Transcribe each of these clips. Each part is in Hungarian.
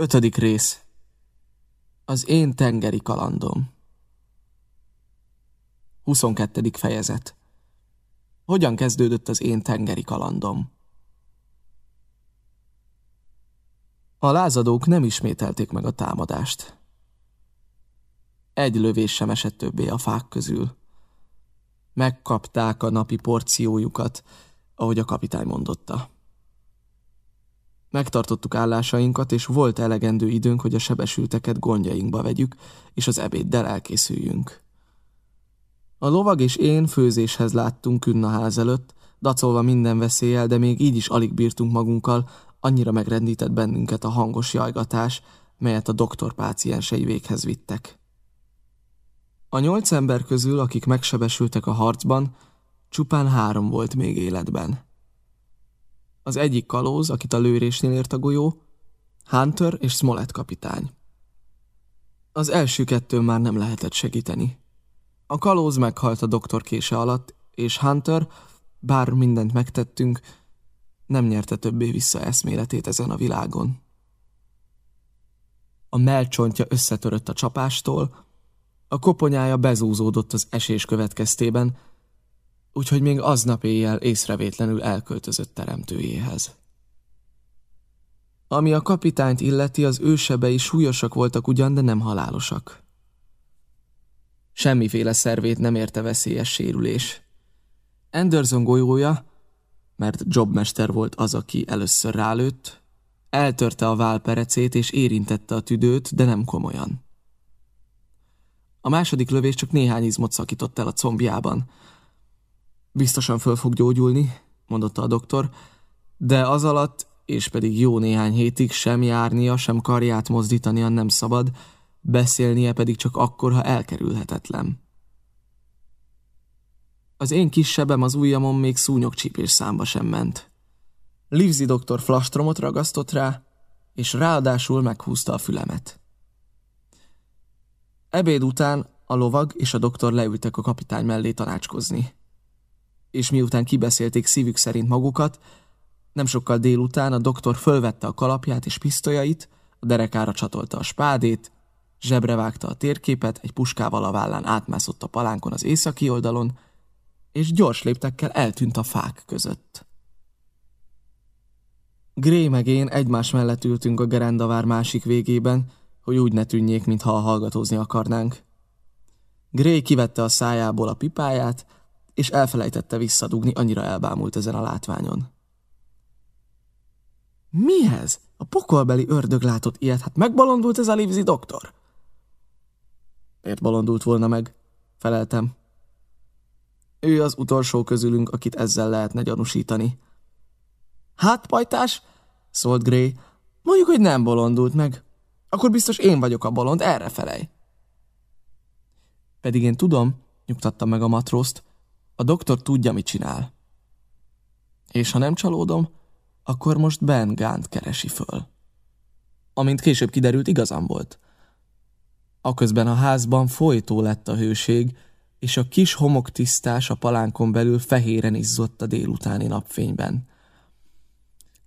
Ötödik rész. Az én tengeri kalandom. 22. fejezet. Hogyan kezdődött az én tengeri kalandom? A lázadók nem ismételték meg a támadást. Egy lövés sem esett többé a fák közül. Megkapták a napi porciójukat, ahogy a kapitány mondotta. Megtartottuk állásainkat, és volt elegendő időnk, hogy a sebesülteket gondjainkba vegyük, és az ebéddel elkészüljünk. A lovag és én főzéshez láttunk künnaház előtt, dacolva minden veszélyel, de még így is alig bírtunk magunkkal, annyira megrendített bennünket a hangos jajgatás, melyet a doktor páciensei véghez vittek. A nyolc ember közül, akik megsebesültek a harcban, csupán három volt még életben. Az egyik kalóz, akit a lőrésnél ért a golyó, Hunter és Smollett kapitány. Az első kettő már nem lehetett segíteni. A kalóz meghalt a doktor kése alatt, és Hunter, bár mindent megtettünk, nem nyerte többé vissza eszméletét ezen a világon. A melcsontja összetörött a csapástól, a koponyája bezúzódott az esés következtében, úgyhogy még aznap éjjel észrevétlenül elköltözött teremtőjéhez. Ami a kapitányt illeti, az ősebei súlyosak voltak ugyan, de nem halálosak. Semmiféle szervét nem érte veszélyes sérülés. Anderson golyója, mert jobmester volt az, aki először rálőtt, eltörte a válperecét és érintette a tüdőt, de nem komolyan. A második lövés csak néhány izmot szakított el a combjában, Biztosan föl fog gyógyulni, mondotta a doktor, de az alatt, és pedig jó néhány hétig sem járnia, sem karját mozdítania nem szabad, beszélnie pedig csak akkor, ha elkerülhetetlen. Az én kis sebem az ujjamon még szúnyogcsípés számba sem ment. Livzi doktor flastromot ragasztott rá, és ráadásul meghúzta a fülemet. Ebéd után a lovag és a doktor leültek a kapitány mellé tanácskozni és miután kibeszélték szívük szerint magukat, nem sokkal délután a doktor fölvette a kalapját és pisztolyait, a derekára csatolta a spádét, zsebre vágta a térképet, egy puskával a vállán átmászott a palánkon az északi oldalon, és gyors léptekkel eltűnt a fák között. Gré meg én egymás mellett ültünk a gerendavár másik végében, hogy úgy ne tűnjék, mintha hallgatózni akarnánk. Gré kivette a szájából a pipáját, és elfelejtette visszadugni, annyira elbámult ezen a látványon. Mi ez? A pokolbeli ördög látott ilyet, hát megbalondult ez a Livzi doktor? Miért balondult volna meg? Feleltem. Ő az utolsó közülünk, akit ezzel lehetne gyanúsítani. Hát, pajtás, szólt Gray, mondjuk, hogy nem bolondult meg. Akkor biztos én vagyok a bolond, erre felej. Pedig én tudom, nyugtatta meg a matrózt, a doktor tudja, mit csinál. És ha nem csalódom, akkor most Ben Gánt keresi föl. Amint később kiderült, igazam volt. Aközben a házban folytó lett a hőség, és a kis homoktisztás a palánkon belül fehéren izzott a délutáni napfényben.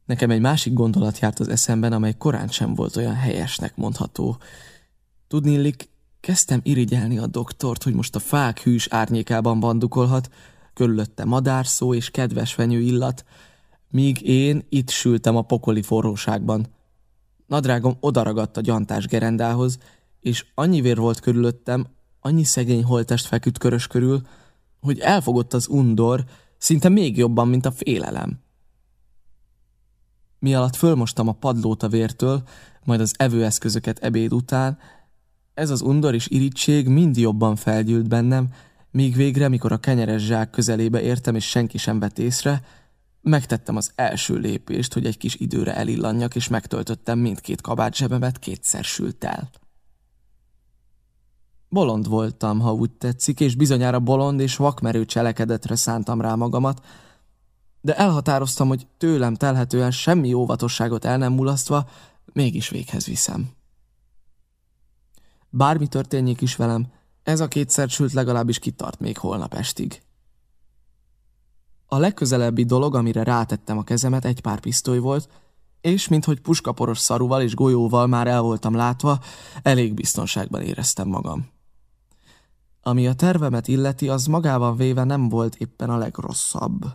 Nekem egy másik gondolat járt az eszemben, amely korán sem volt olyan helyesnek mondható. Tudnillik, Kezdtem irigyelni a doktort, hogy most a fák hűs árnyékában bandukolhat, körülötte madárszó és kedves fenyő illat, míg én itt sültem a pokoli forróságban. Nadrágom odaragadt a gyantás gerendához, és annyi vér volt körülöttem, annyi szegény holtest feküdt körös körül, hogy elfogott az undor, szinte még jobban, mint a félelem. Mi alatt fölmostam a padlót a vértől, majd az evőeszközöket ebéd után, ez az undor és irítség mind jobban felgyűlt bennem, míg végre, mikor a kenyeres zsák közelébe értem, és senki sem vett észre, megtettem az első lépést, hogy egy kis időre elillanjak, és megtöltöttem mindkét kabát zsebemet, kétszer sült el. Bolond voltam, ha úgy tetszik, és bizonyára bolond és vakmerő cselekedetre szántam rá magamat, de elhatároztam, hogy tőlem telhetően semmi óvatosságot el nem mulasztva, mégis véghez viszem. Bármi történjék is velem, ez a kétszer sült legalábbis kitart még holnap estig. A legközelebbi dolog, amire rátettem a kezemet, egy pár pisztoly volt, és minthogy puskaporos szaruval és golyóval már el voltam látva, elég biztonságban éreztem magam. Ami a tervemet illeti, az magában véve nem volt éppen a legrosszabb.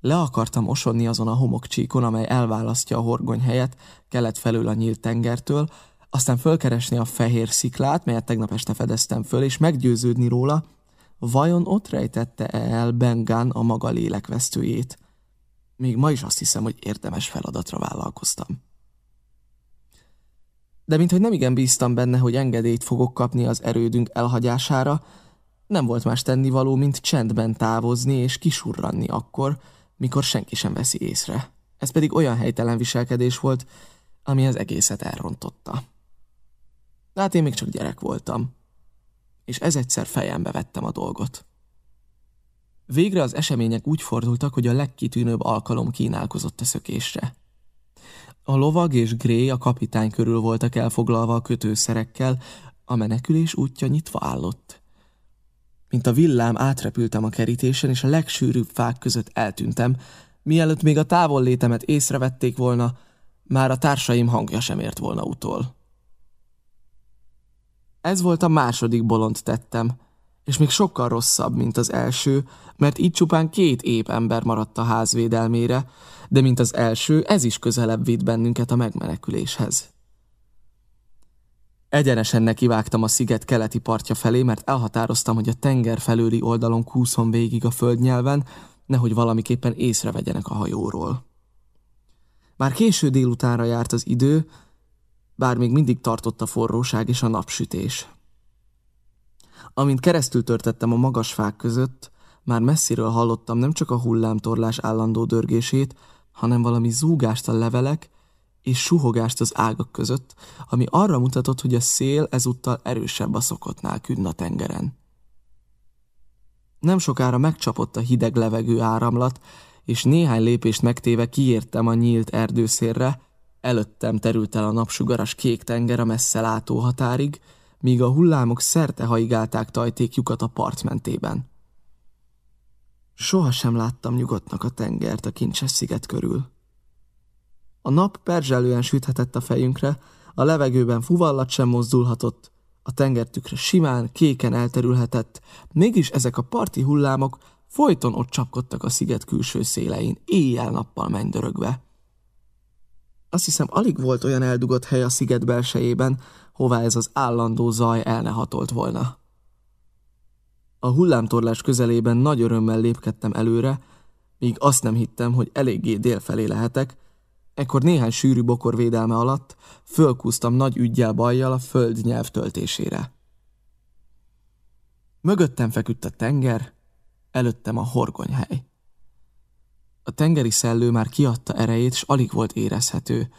Le akartam osonni azon a homokcsíkon, amely elválasztja a horgony helyet kelet felől a nyílt tengertől, aztán fölkeresni a fehér sziklát, melyet tegnap este fedeztem föl, és meggyőződni róla, vajon ott rejtette -e el Bengan a maga lélekvesztőjét. Még ma is azt hiszem, hogy érdemes feladatra vállalkoztam. De minthogy nem igen bíztam benne, hogy engedélyt fogok kapni az erődünk elhagyására, nem volt más tennivaló, mint csendben távozni és kisurranni akkor, mikor senki sem veszi észre. Ez pedig olyan helytelen viselkedés volt, ami az egészet elrontotta. De hát én még csak gyerek voltam, és ez egyszer fejembe vettem a dolgot. Végre az események úgy fordultak, hogy a legkitűnőbb alkalom kínálkozott a szökésre. A lovag és Gré a kapitány körül voltak elfoglalva a kötőszerekkel, a menekülés útja nyitva állott. Mint a villám átrepültem a kerítésen, és a legsűrűbb fák között eltűntem, mielőtt még a távol létemet észrevették volna, már a társaim hangja sem ért volna utol. Ez volt a második bolond tettem, és még sokkal rosszabb, mint az első, mert így csupán két ép ember maradt a ház védelmére, de mint az első, ez is közelebb vitt bennünket a megmeneküléshez. Egyenesen nekivágtam a sziget keleti partja felé, mert elhatároztam, hogy a tenger felőli oldalon kúszom végig a földnyelven, nehogy valamiképpen észrevegyenek a hajóról. Már késő délutánra járt az idő, bár még mindig tartott a forróság és a napsütés. Amint keresztül törtettem a magas fák között, már messziről hallottam nem csak a hullámtorlás állandó dörgését, hanem valami zúgást a levelek és suhogást az ágak között, ami arra mutatott, hogy a szél ezúttal erősebb a szokottnál künd a tengeren. Nem sokára megcsapott a hideg levegő áramlat, és néhány lépést megtéve kiértem a nyílt erdőszérre, előttem terült el a napsugaras kék tenger a messze látó határig, míg a hullámok szerte haigálták tajtékjukat a part mentében. Soha sem láttam nyugodtnak a tengert a kincses sziget körül. A nap perzselően süthetett a fejünkre, a levegőben fuvallat sem mozdulhatott, a tengertükre simán, kéken elterülhetett, mégis ezek a parti hullámok folyton ott csapkodtak a sziget külső szélein, éjjel-nappal mennydörögve. Azt hiszem, alig volt olyan eldugott hely a sziget belsejében, hová ez az állandó zaj el ne hatolt volna. A hullámtorlás közelében nagy örömmel lépkedtem előre, míg azt nem hittem, hogy eléggé délfelé lehetek, ekkor néhány sűrű bokor védelme alatt fölkúztam nagy ügyjel bajjal a föld nyelv töltésére. Mögöttem feküdt a tenger, előttem a horgonyhely. A tengeri szellő már kiadta erejét, s alig volt érezhető.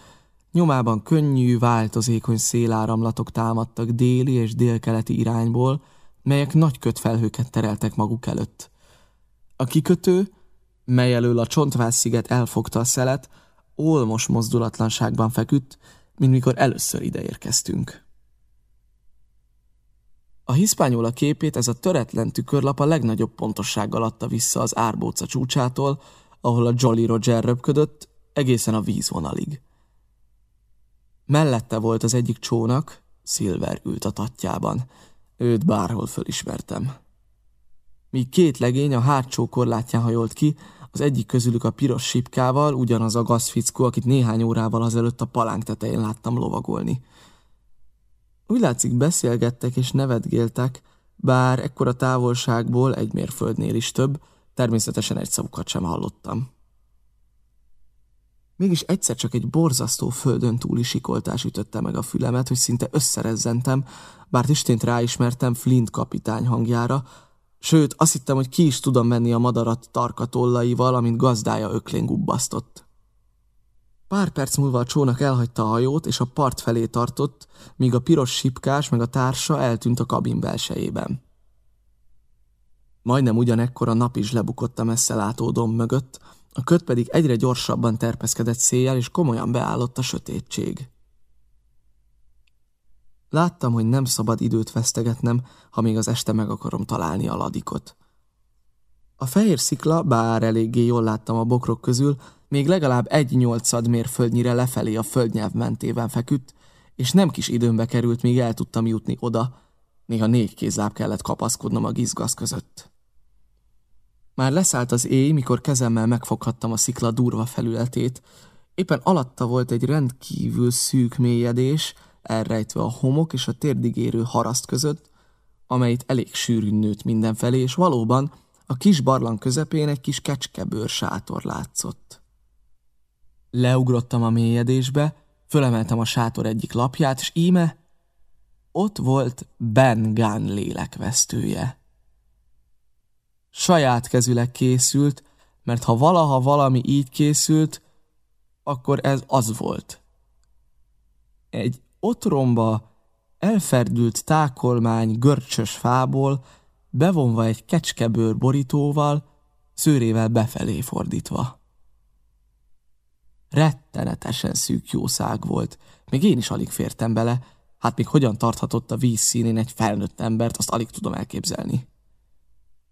Nyomában könnyű, változékony széláramlatok támadtak déli és délkeleti irányból, melyek nagy kötfelhőket tereltek maguk előtt. A kikötő, mely elől a Csontvász-sziget elfogta a szelet, olmos mozdulatlanságban feküdt, mint mikor először ideérkeztünk. A hiszpányola képét ez a töretlen tükörlap a legnagyobb pontossággal adta vissza az árbóca csúcsától, ahol a Jolly Roger röpködött, egészen a vízvonalig. Mellette volt az egyik csónak, Silver ült a tatjában. Őt bárhol fölismertem. Míg két legény a hátsó korlátján hajolt ki, az egyik közülük a piros sipkával, ugyanaz a gazfickó, akit néhány órával azelőtt a palánk tetején láttam lovagolni. Úgy látszik beszélgettek és nevetgéltek, bár ekkora távolságból egy mérföldnél is több, természetesen egy szavukat sem hallottam. Mégis egyszer csak egy borzasztó földön túli sikoltás ütötte meg a fülemet, hogy szinte összerezzentem, bár tistént ráismertem Flint kapitány hangjára, sőt, azt hittem, hogy ki is tudom menni a madarat tarkatollaival, amint gazdája öklén gubbasztott. Pár perc múlva a csónak elhagyta a hajót, és a part felé tartott, míg a piros sipkás meg a társa eltűnt a kabin belsejében. Majdnem ugyanekkor a nap is lebukott a messze látó domb mögött, a köt pedig egyre gyorsabban terpeszkedett széjjel, és komolyan beállott a sötétség. Láttam, hogy nem szabad időt vesztegetnem, ha még az este meg akarom találni a ladikot. A fehér szikla, bár eléggé jól láttam a bokrok közül, még legalább egy nyolcad mérföldnyire lefelé a földnyelv mentében feküdt, és nem kis időmbe került, míg el tudtam jutni oda, néha négy kézláb kellett kapaszkodnom a gizgasz között. Már leszállt az éj, mikor kezemmel megfoghattam a szikla durva felületét. Éppen alatta volt egy rendkívül szűk mélyedés, elrejtve a homok és a térdigérő haraszt között, amelyet elég sűrűn nőtt mindenfelé, és valóban a kis barlang közepén egy kis kecskebőr sátor látszott. Leugrottam a mélyedésbe, fölemeltem a sátor egyik lapját, és íme ott volt Ben Gunn lélekvesztője. Saját kezüleg készült, mert ha valaha valami így készült, akkor ez az volt. Egy otromba, elferdült tákolmány görcsös fából, bevonva egy kecskebőr borítóval, szőrével befelé fordítva. Rettenetesen szűk jószág volt, még én is alig fértem bele, hát még hogyan tarthatott a víz színén egy felnőtt embert, azt alig tudom elképzelni.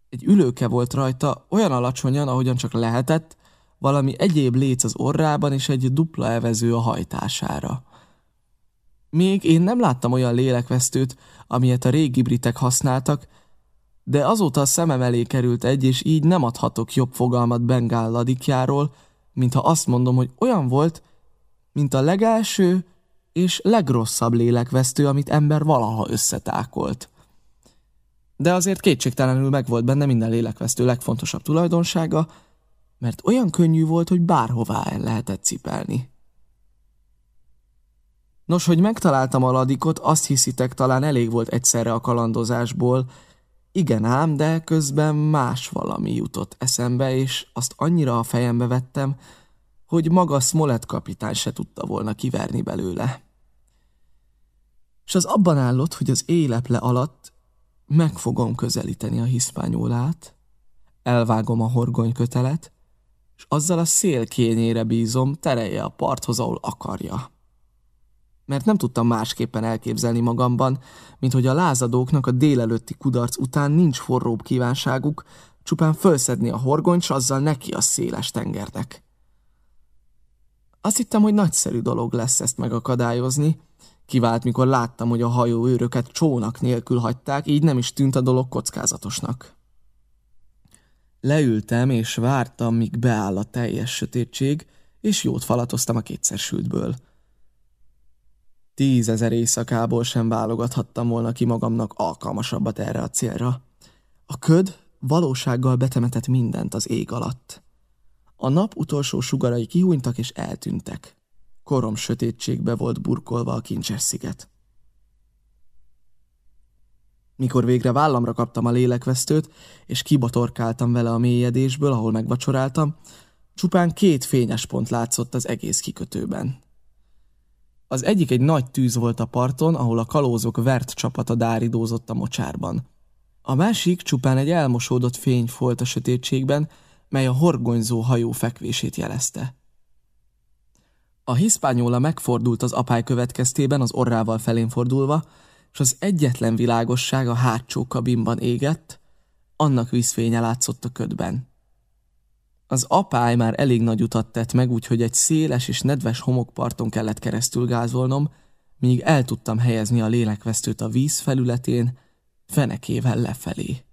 Egy ülőke volt rajta, olyan alacsonyan, ahogyan csak lehetett, valami egyéb léc az orrában, és egy dupla evező a hajtására. Még én nem láttam olyan lélekvesztőt, amilyet a régi britek használtak, de azóta a szemem elé került egy, és így nem adhatok jobb fogalmat Bengál ladikjáról, mintha azt mondom, hogy olyan volt, mint a legelső és legrosszabb lélekvesztő, amit ember valaha összetákolt. De azért kétségtelenül megvolt benne minden lélekvesztő legfontosabb tulajdonsága, mert olyan könnyű volt, hogy bárhová el lehetett cipelni. Nos, hogy megtaláltam a ladikot, azt hiszitek, talán elég volt egyszerre a kalandozásból. Igen ám, de közben más valami jutott eszembe, és azt annyira a fejembe vettem, hogy maga Smollett kapitány se tudta volna kiverni belőle. És az abban állott, hogy az éleple alatt meg fogom közelíteni a hiszpányólát, elvágom a horgony kötelet, és azzal a szélkényére bízom, terelje a parthoz, ahol akarja mert nem tudtam másképpen elképzelni magamban, mint hogy a lázadóknak a délelőtti kudarc után nincs forróbb kívánságuk, csupán fölszedni a horgonyt, s azzal neki a széles tengernek. Azt hittem, hogy nagyszerű dolog lesz ezt megakadályozni, kivált, mikor láttam, hogy a hajó őröket csónak nélkül hagyták, így nem is tűnt a dolog kockázatosnak. Leültem és vártam, míg beáll a teljes sötétség, és jót falatoztam a kétszer sültből – Tízezer éjszakából sem válogathattam volna ki magamnak alkalmasabbat erre a célra. A köd valósággal betemetett mindent az ég alatt. A nap utolsó sugarai kihúnytak és eltűntek. Korom sötétségbe volt burkolva a kincses sziget. Mikor végre vállamra kaptam a lélekvesztőt, és kibatorkáltam vele a mélyedésből, ahol megvacsoráltam, csupán két fényes pont látszott az egész kikötőben. Az egyik egy nagy tűz volt a parton, ahol a kalózok vert csapata dáridózott a mocsárban. A másik csupán egy elmosódott fény folyt a sötétségben, mely a horgonyzó hajó fekvését jelezte. A hiszpányóla megfordult az apály következtében az orrával felén fordulva, és az egyetlen világosság a hátsó kabinban égett, annak vízfénye látszott a ködben. Az apály már elég nagy utat tett meg, úgyhogy egy széles és nedves homokparton kellett keresztül gázolnom, míg el tudtam helyezni a lélekvesztőt a víz felületén, fenekével lefelé.